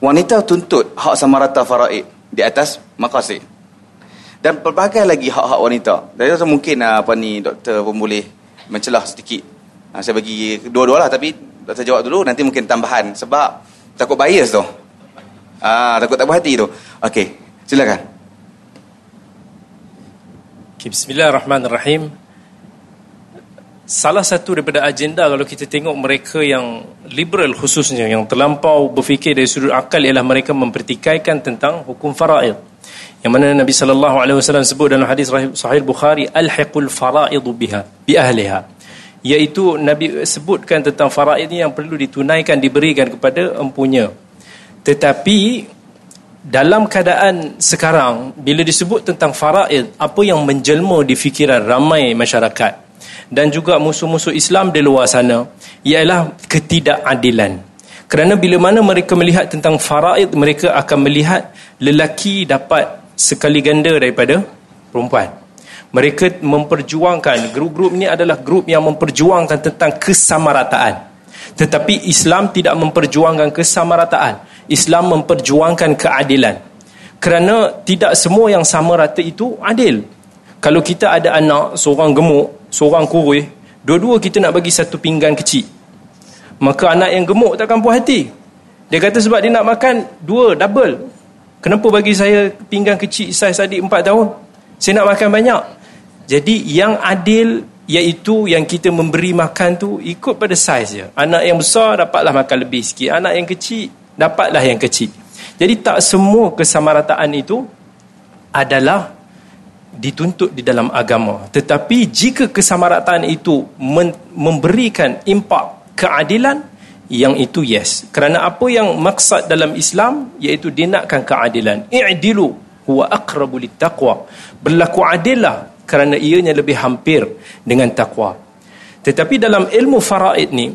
wanita tuntut hak sama rata faraid di atas maqasid. Dan pelbagai lagi hak-hak wanita. Jadi mungkin ah, apa ni doktor pun boleh mencelah sedikit. Ha, saya bagi dua-dua lah tapi doktor jawab dulu nanti mungkin tambahan sebab takut bias tu. Ah, takut tak berhati tu. Okey, silakan. Okay, Bismillahirrahmanirrahim. Salah satu daripada agenda kalau kita tengok mereka yang liberal khususnya yang terlampau berfikir dari sudut akal ialah mereka mempertikaikan tentang hukum faraid. Yang mana Nabi sallallahu alaihi wasallam sebut dalam hadis sahih Bukhari alhiqul faraid biha bi ahliha. Iaitu Nabi sebutkan tentang faraid ini yang perlu ditunaikan diberikan kepada empunya. Tetapi dalam keadaan sekarang bila disebut tentang faraid apa yang menjelma di fikiran ramai masyarakat dan juga musuh-musuh Islam di luar sana ialah ketidakadilan kerana bila mana mereka melihat tentang faraid mereka akan melihat lelaki dapat sekali ganda daripada perempuan mereka memperjuangkan grup-grup ini adalah grup yang memperjuangkan tentang kesamarataan tetapi Islam tidak memperjuangkan kesamarataan Islam memperjuangkan keadilan. Kerana tidak semua yang sama rata itu adil. Kalau kita ada anak, seorang gemuk, seorang kurus, dua-dua kita nak bagi satu pinggan kecil. Maka anak yang gemuk takkan puas hati. Dia kata sebab dia nak makan dua, double. Kenapa bagi saya pinggan kecil saiz adik empat tahun? Saya nak makan banyak. Jadi yang adil iaitu yang kita memberi makan tu ikut pada saiz je. Anak yang besar dapatlah makan lebih sikit. Anak yang kecil dapatlah yang kecil. Jadi tak semua kesamarataan itu adalah dituntut di dalam agama. Tetapi jika kesamarataan itu memberikan impak keadilan, yang itu yes. Kerana apa yang maksud dalam Islam iaitu dinakkan keadilan. I'dilu huwa aqrabu littaqwa. Berlaku adillah kerana ianya lebih hampir dengan takwa. Tetapi dalam ilmu faraid ni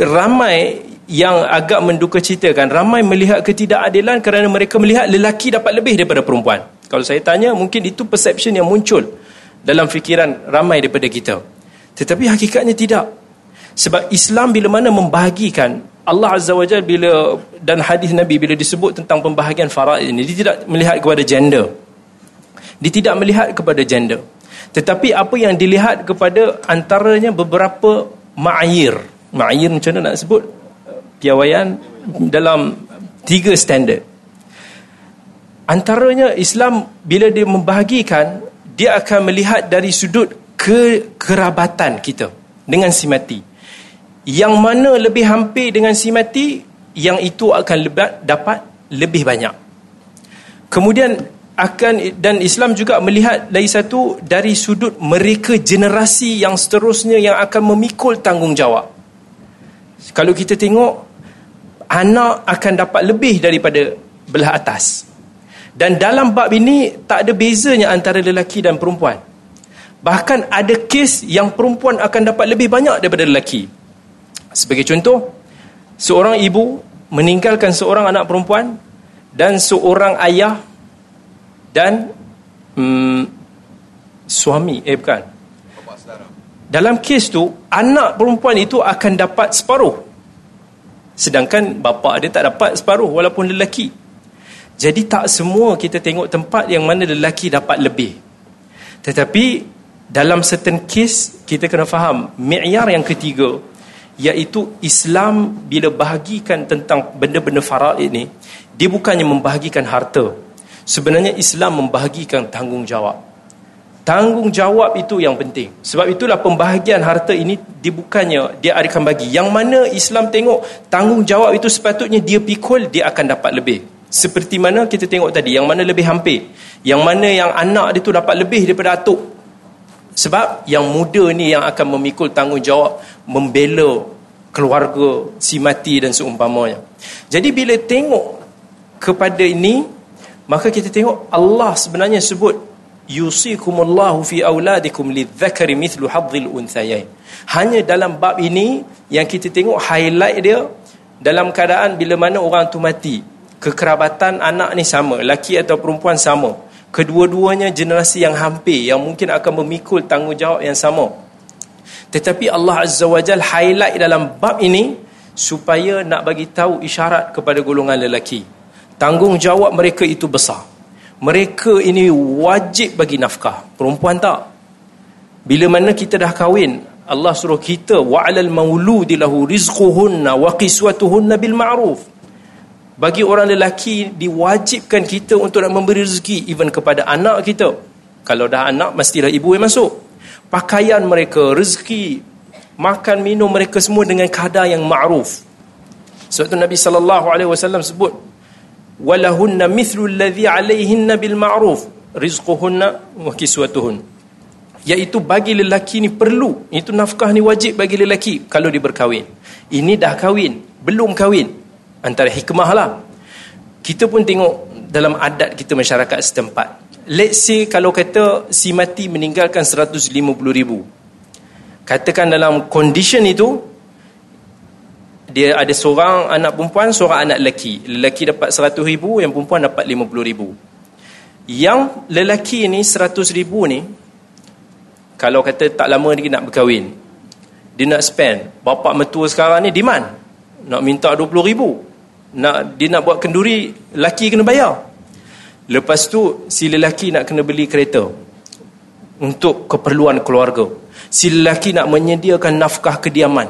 ramai yang agak menduka citakan ramai melihat ketidakadilan kerana mereka melihat lelaki dapat lebih daripada perempuan kalau saya tanya mungkin itu perception yang muncul dalam fikiran ramai daripada kita. Tetapi hakikatnya tidak. Sebab Islam bila mana membahagikan Allah Azza wa Jal bila dan hadis Nabi bila disebut tentang pembahagian faraid ini dia tidak melihat kepada gender. Dia tidak melihat kepada gender. Tetapi apa yang dilihat kepada antaranya beberapa ma'ayir ma'ayir macam mana nak sebut? Piawaian dalam tiga standard. Antaranya Islam bila dia membahagikan dia akan melihat dari sudut kekerabatan kita dengan si mati. Yang mana lebih hampir dengan si mati, yang itu akan lebat, dapat lebih banyak. Kemudian akan dan Islam juga melihat dari satu dari sudut mereka generasi yang seterusnya yang akan memikul tanggungjawab. Kalau kita tengok anak akan dapat lebih daripada belah atas. Dan dalam bab ini tak ada bezanya antara lelaki dan perempuan. Bahkan ada kes yang perempuan akan dapat lebih banyak daripada lelaki. Sebagai contoh, seorang ibu meninggalkan seorang anak perempuan dan seorang ayah dan hmm, suami, eh bukan. Dalam kes tu, anak perempuan itu akan dapat separuh Sedangkan bapa dia tak dapat separuh walaupun lelaki. Jadi tak semua kita tengok tempat yang mana lelaki dapat lebih. Tetapi dalam certain case kita kena faham mi'yar yang ketiga iaitu Islam bila bahagikan tentang benda-benda faraid ini dia bukannya membahagikan harta. Sebenarnya Islam membahagikan tanggungjawab tanggungjawab itu yang penting sebab itulah pembahagian harta ini dia bukannya dia akan bagi yang mana Islam tengok tanggungjawab itu sepatutnya dia pikul dia akan dapat lebih seperti mana kita tengok tadi yang mana lebih hampir? Yang mana yang anak dia tu dapat lebih daripada atuk? Sebab yang muda ni yang akan memikul tanggungjawab membela keluarga si mati dan seumpamanya. Jadi bila tengok kepada ini maka kita tengok Allah sebenarnya sebut yusikumullahu fi auladikum lidzakari mithlu hadzil unthayain. Hanya dalam bab ini yang kita tengok highlight dia dalam keadaan bila mana orang tu mati kekerabatan anak ni sama laki atau perempuan sama kedua-duanya generasi yang hampir yang mungkin akan memikul tanggungjawab yang sama tetapi Allah Azza wa Jal highlight dalam bab ini supaya nak bagi tahu isyarat kepada golongan lelaki. Tanggungjawab mereka itu besar. Mereka ini wajib bagi nafkah. Perempuan tak. Bila mana kita dah kahwin, Allah suruh kita wa'alal mauludi lahu rizquhunna wa qiswatuhunna bil ma'ruf. Bagi orang lelaki diwajibkan kita untuk nak memberi rezeki even kepada anak kita. Kalau dah anak mestilah ibu yang masuk. Pakaian mereka, rezeki, makan minum mereka semua dengan kadar yang ma'ruf. Sebab tu Nabi sallallahu alaihi wasallam sebut walahunna mithlu alladhi alaihinna bil ma'ruf rizquhunna wa kiswatuhun iaitu bagi lelaki ni perlu itu nafkah ni wajib bagi lelaki kalau dia berkahwin ini dah kahwin belum kahwin antara hikmah lah kita pun tengok dalam adat kita masyarakat setempat let's say kalau kata si mati meninggalkan 150 ribu katakan dalam condition itu dia ada seorang anak perempuan, seorang anak lelaki. Lelaki dapat 100 ribu, yang perempuan dapat 50 ribu. Yang lelaki ni 100 ribu ni, kalau kata tak lama dia nak berkahwin, dia nak spend. Bapak metua sekarang ni demand. Nak minta 20 ribu. Nak, dia nak buat kenduri, lelaki kena bayar. Lepas tu, si lelaki nak kena beli kereta. Untuk keperluan keluarga. Si lelaki nak menyediakan nafkah kediaman.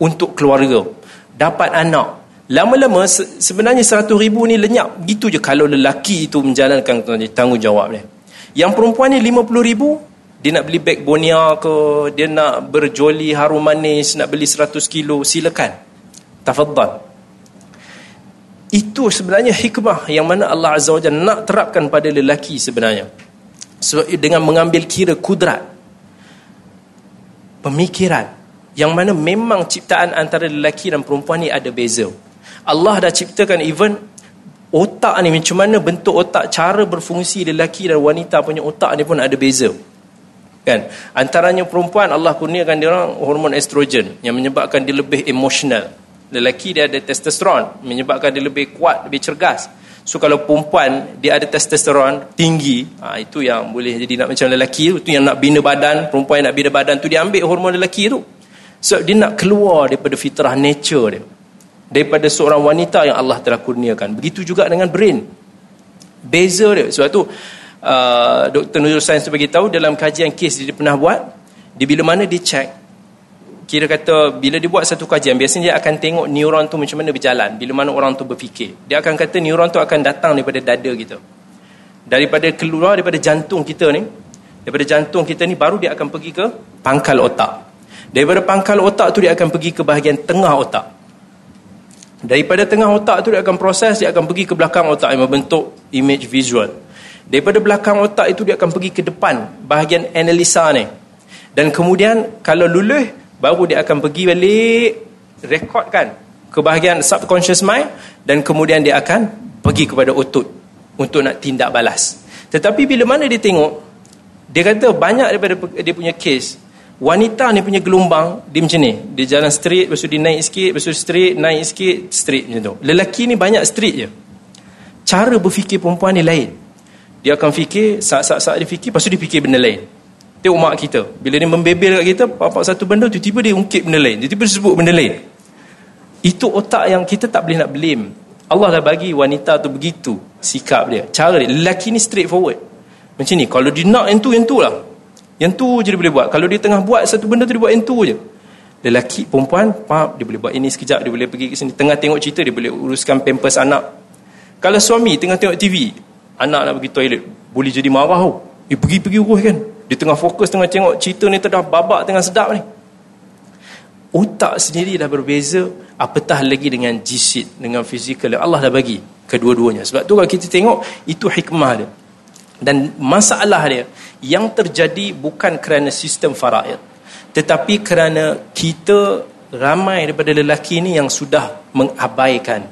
Untuk keluarga dapat anak lama-lama sebenarnya 100 ribu ni lenyap gitu je kalau lelaki itu menjalankan tanggungjawab dia yang perempuan ni 50 ribu dia nak beli beg bonia ke dia nak berjoli harum manis nak beli 100 kilo silakan tafadhal itu sebenarnya hikmah yang mana Allah Azza wa nak terapkan pada lelaki sebenarnya sebab dengan mengambil kira kudrat pemikiran yang mana memang ciptaan antara lelaki dan perempuan ni ada beza. Allah dah ciptakan even otak ni macam mana bentuk otak cara berfungsi lelaki dan wanita punya otak ni pun ada beza. Kan? Antaranya perempuan Allah kurniakan dia orang hormon estrogen yang menyebabkan dia lebih emosional. Lelaki dia ada testosteron menyebabkan dia lebih kuat, lebih cergas. So kalau perempuan dia ada testosteron tinggi, ha, itu yang boleh jadi nak macam lelaki tu, yang nak bina badan, perempuan yang nak bina badan tu dia ambil hormon lelaki tu. Sebab dia nak keluar daripada fitrah nature dia. Daripada seorang wanita yang Allah telah kurniakan. Begitu juga dengan brain. Beza dia. Sebab tu uh, Dr. Nurul Sains beritahu dalam kajian kes dia pernah buat. Di bila mana dia check. Kira kata bila dia buat satu kajian. Biasanya dia akan tengok neuron tu macam mana berjalan. Bila mana orang tu berfikir. Dia akan kata neuron tu akan datang daripada dada kita. Daripada keluar daripada jantung kita ni. Daripada jantung kita ni baru dia akan pergi ke pangkal otak. Daripada pangkal otak tu dia akan pergi ke bahagian tengah otak. Daripada tengah otak tu dia akan proses, dia akan pergi ke belakang otak yang membentuk image visual. Daripada belakang otak itu dia akan pergi ke depan bahagian analisa ni. Dan kemudian kalau luluh, baru dia akan pergi balik rekodkan ke bahagian subconscious mind dan kemudian dia akan pergi kepada otot untuk nak tindak balas. Tetapi bila mana dia tengok, dia kata banyak daripada dia punya case Wanita ni punya gelombang dia macam ni. Dia jalan straight, lepas tu dia naik sikit, lepas tu straight, naik sikit, straight macam tu. Lelaki ni banyak straight je. Cara berfikir perempuan ni lain. Dia akan fikir, saat-saat dia fikir, lepas tu dia fikir benda lain. Tengok mak kita. Bila dia membebel kat kita, apa satu benda, tiba-tiba dia ungkit benda lain. Tiba-tiba dia sebut benda lain. Itu otak yang kita tak boleh nak blame. Allah dah bagi wanita tu begitu sikap dia. Cara dia. Lelaki ni straight forward. Macam ni. Kalau dia nak yang tu, yang tu lah. Yang tu je dia boleh buat. Kalau dia tengah buat satu benda tu dia buat yang tu je. Lelaki, perempuan, faham, dia boleh buat ini sekejap, dia boleh pergi ke sini. Tengah tengok cerita, dia boleh uruskan pampers anak. Kalau suami tengah tengok TV, anak nak pergi toilet, boleh jadi marah tau. Eh, pergi-pergi urus kan. Dia tengah fokus, tengah tengok cerita ni tengah babak, tengah sedap ni. Otak sendiri dah berbeza, apatah lagi dengan jisit, dengan fizikal. Allah dah bagi kedua-duanya. Sebab tu kalau kita tengok, itu hikmah dia. Dan masalah dia yang terjadi bukan kerana sistem faraid tetapi kerana kita ramai daripada lelaki ini yang sudah mengabaikan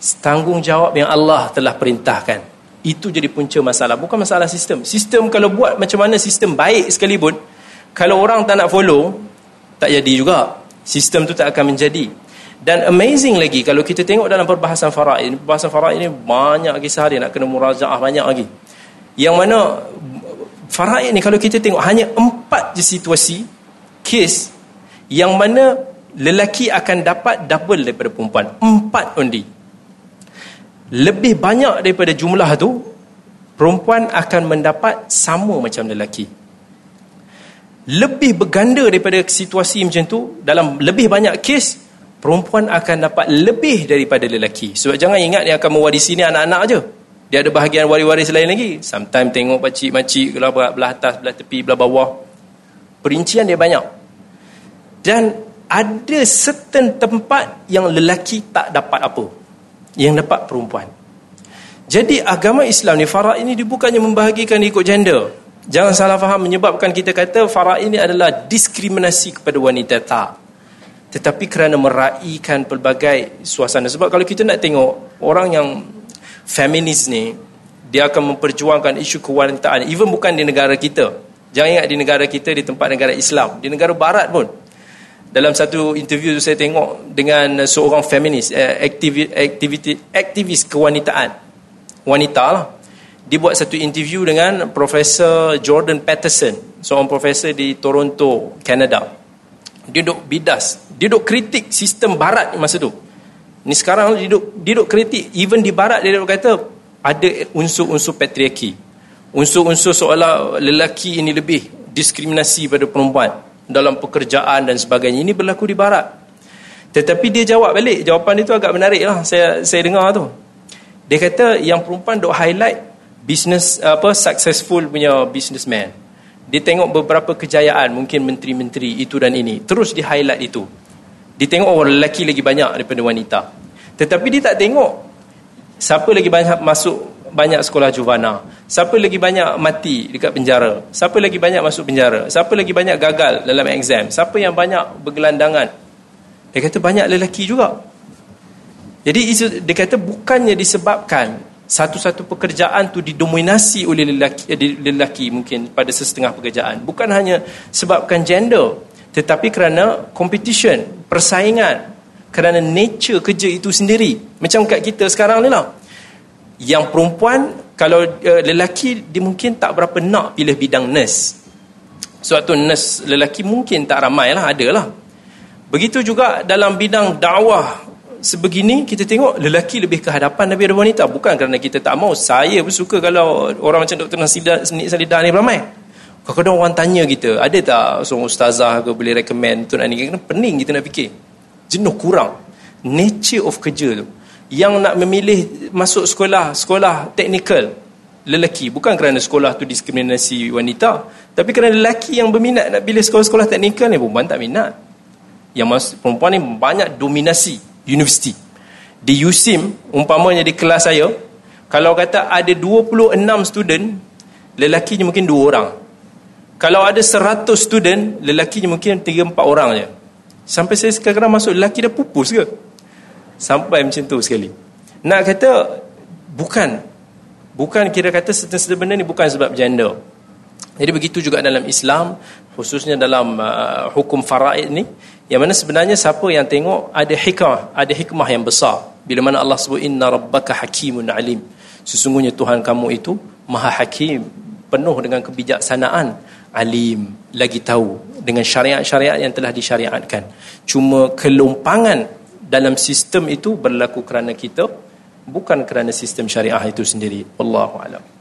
tanggungjawab yang Allah telah perintahkan. Itu jadi punca masalah. Bukan masalah sistem. Sistem kalau buat macam mana sistem baik sekalipun, kalau orang tak nak follow, tak jadi juga. Sistem tu tak akan menjadi. Dan amazing lagi kalau kita tengok dalam perbahasan faraid. Perbahasan faraid ini banyak kisah dia nak kena murajaah banyak lagi yang mana faraid ni kalau kita tengok hanya empat je situasi kes yang mana lelaki akan dapat double daripada perempuan. Empat only. Lebih banyak daripada jumlah tu, perempuan akan mendapat sama macam lelaki. Lebih berganda daripada situasi macam tu, dalam lebih banyak kes, perempuan akan dapat lebih daripada lelaki. Sebab jangan ingat dia akan mewarisi ni anak-anak je. Dia ada bahagian waris-waris lain lagi. Sometimes tengok pakcik-makcik belah, atas, belah tepi, belah bawah. Perincian dia banyak. Dan ada certain tempat yang lelaki tak dapat apa. Yang dapat perempuan. Jadi agama Islam ni, Farah ini dia bukannya membahagikan ikut gender. Jangan salah faham menyebabkan kita kata Farah ini adalah diskriminasi kepada wanita. Tak. Tetapi kerana meraihkan pelbagai suasana. Sebab kalau kita nak tengok orang yang feminis ni dia akan memperjuangkan isu kewanitaan even bukan di negara kita jangan ingat di negara kita di tempat negara Islam di negara barat pun dalam satu interview saya tengok dengan seorang feminis eh, aktivis aktivis kewanitaan. Wanita lah. Dia buat satu interview dengan Profesor Jordan Peterson seorang profesor di Toronto Canada. Dia duk bidas. Dia duk kritik sistem barat masa tu. Ni sekarang dia duduk, dia duduk kritik. Even di barat dia duduk kata ada unsur-unsur patriarki. Unsur-unsur seolah lelaki ini lebih diskriminasi pada perempuan dalam pekerjaan dan sebagainya. Ini berlaku di barat. Tetapi dia jawab balik. Jawapan dia tu agak menarik lah. Saya, saya dengar tu. Dia kata yang perempuan duk highlight business apa successful punya businessman. Dia tengok beberapa kejayaan mungkin menteri-menteri itu dan ini. Terus di highlight itu. Dia tengok orang lelaki lagi banyak daripada wanita. Tetapi dia tak tengok siapa lagi banyak masuk banyak sekolah juvana. Siapa lagi banyak mati dekat penjara. Siapa lagi banyak masuk penjara. Siapa lagi banyak gagal dalam exam. Siapa yang banyak bergelandangan. Dia kata banyak lelaki juga. Jadi dia kata bukannya disebabkan satu-satu pekerjaan tu didominasi oleh lelaki, eh, lelaki mungkin pada sesetengah pekerjaan. Bukan hanya sebabkan gender tetapi kerana competition, persaingan, kerana nature kerja itu sendiri. Macam kat kita sekarang ni lah. Yang perempuan, kalau uh, lelaki, dia mungkin tak berapa nak pilih bidang nurse. Sebab tu nurse lelaki mungkin tak ramai lah, ada lah. Begitu juga dalam bidang dakwah sebegini, kita tengok lelaki lebih kehadapan daripada wanita. Bukan kerana kita tak mau. Saya pun suka kalau orang macam Dr. Nasidah, Nasidah ni ramai. Kadang-kadang orang tanya kita, ada tak seorang ustazah ke boleh recommend tu nak ni? Kena pening kita nak fikir. Jenuh kurang. Nature of kerja tu. Yang nak memilih masuk sekolah, sekolah teknikal, lelaki. Bukan kerana sekolah tu diskriminasi wanita. Tapi kerana lelaki yang berminat nak pilih sekolah-sekolah teknikal ni, perempuan tak minat. Yang mas, perempuan ni banyak dominasi universiti. Di USIM, umpamanya di kelas saya, kalau kata ada 26 student, lelakinya mungkin 2 orang. Kalau ada 100 student, lelakinya mungkin 3-4 orang je. Sampai saya sekarang masuk, lelaki dah pupus ke? Sampai macam tu sekali. Nak kata, bukan. Bukan kira kata sebenarnya ni bukan sebab gender. Jadi begitu juga dalam Islam, khususnya dalam uh, hukum faraid ni, yang mana sebenarnya siapa yang tengok ada hikmah, ada hikmah yang besar. Bila mana Allah sebut, Inna rabbaka hakimun alim. Sesungguhnya Tuhan kamu itu maha hakim, penuh dengan kebijaksanaan alim lagi tahu dengan syariat-syariat yang telah disyariatkan cuma kelompangan dalam sistem itu berlaku kerana kita bukan kerana sistem syariah itu sendiri. Wallahu alam